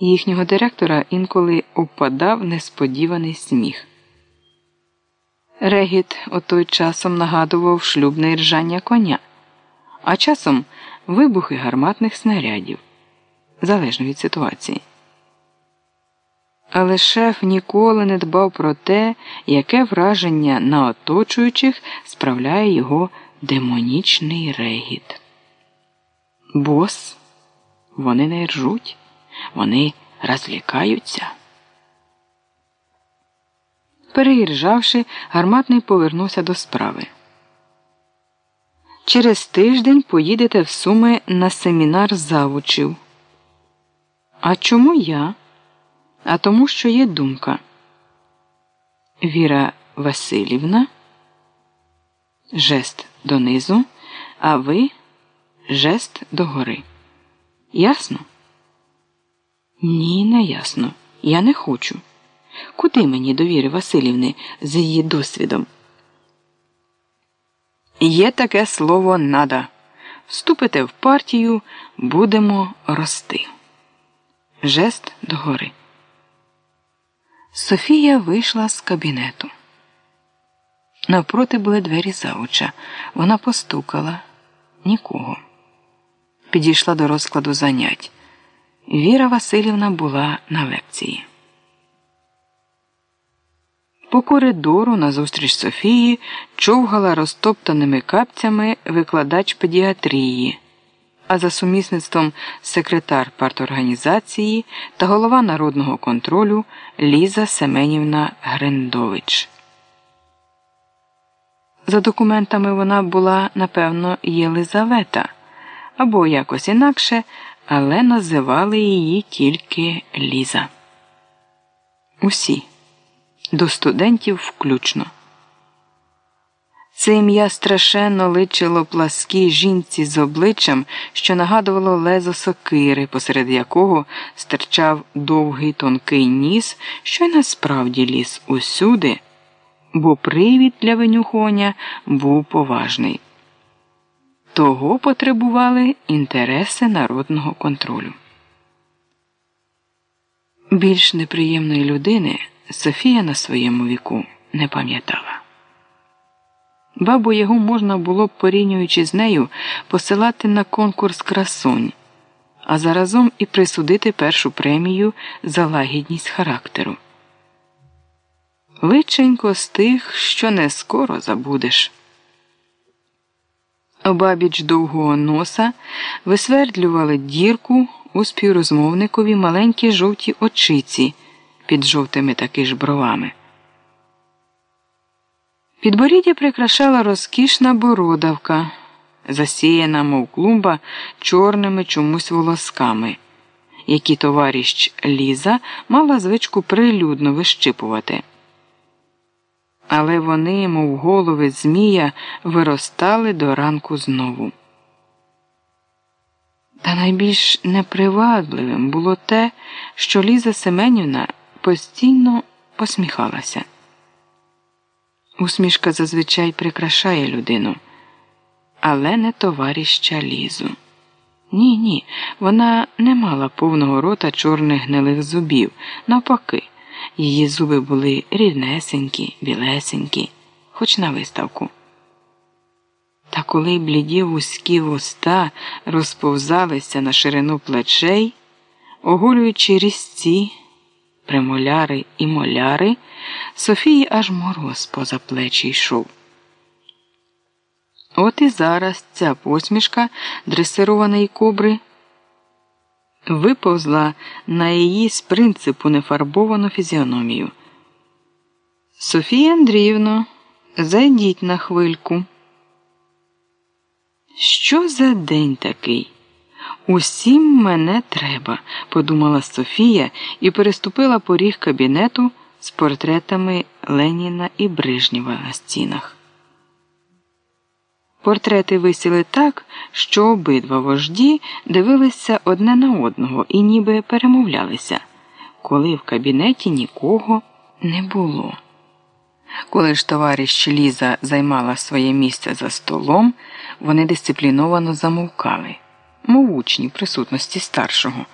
Їхнього директора інколи опадав несподіваний сміх. Регіт отой часом нагадував шлюбне ржання коня, а часом вибухи гарматних снарядів, залежно від ситуації. Але шеф ніколи не дбав про те, яке враження на оточуючих справляє його демонічний регіт. Бос, вони не ржуть, вони розлікаються. Переїжджавши, гарматний повернувся до справи. Через тиждень поїдете в Суми на семінар завучів. А чому я? А тому, що є думка. Віра Васильівна, жест донизу, а ви жест догори. Ясно? Ні, не ясно. Я не хочу. Куди мені до Віри Васильівни з її досвідом? Є таке слово нада. Вступите в партію, будемо рости. Жест догори. Софія вийшла з кабінету. Навпроти були двері завуча. Вона постукала нікого. Підійшла до розкладу занять. Віра Васильівна була на лекції. По коридору назустріч Софії човгала розтоптаними капцями викладач педіатрії, а за сумісництвом секретар парторганізації та голова народного контролю Ліза Семенівна Гриндович. За документами вона була, напевно, Єлизавета або якось інакше, але називали її тільки Ліза. Усі до студентів включно. Це ім'я страшенно личило пласкій жінці з обличчям, що нагадувало лезо сокири, посеред якого стирчав довгий тонкий ніс, що й насправді ліз усюди, бо привід для винюхоня був поважний. Того потребували інтереси народного контролю. Більш неприємної людини. Софія на своєму віку не пам'ятала. Бабу його можна було б, порівнюючи з нею, посилати на конкурс красунь, а заразом і присудити першу премію за лагідність характеру. Личенько з тих, що не скоро забудеш. Обабіч довгого носа висвердлювали дірку у співрозмовникові маленькі жовті очиці під жовтими таки ж бровами. Підборіддя прикрашала розкішна бородавка, засіяна, мов клумба, чорними чомусь волосками, які товаріщ Ліза мала звичку прилюдно вищипувати. Але вони, мов голови Змія, виростали до ранку знову. Та найбільш непривабливим було те, що Ліза Семенівна постійно посміхалася. Усмішка зазвичай прикрашає людину, але не товарища лізу. Ні, ні, вона не мала повного рота чорних гнилих зубів. Навпаки, її зуби були рівнесенькі, білесенькі, хоч на виставку. Та коли бліді вузькі вуста розповзалися на ширину плечей, оголюючи різці премоляри і моляри, Софії аж мороз поза плечі йшов. От і зараз ця посмішка дресированої кобри виповзла на її з принципу нефарбовану фізіономію. Софія Андріївно, зайдіть на хвильку. Що за день такий? Усім мене треба, подумала Софія і переступила поріг кабінету з портретами Леніна і Брижнєва на стінах. Портрети висіли так, що обидва вожді дивилися одне на одного і ніби перемовлялися, коли в кабінеті нікого не було. Коли ж товариш Ліза займала своє місце за столом, вони дисципліновано замовкали мов учні присутності старшого.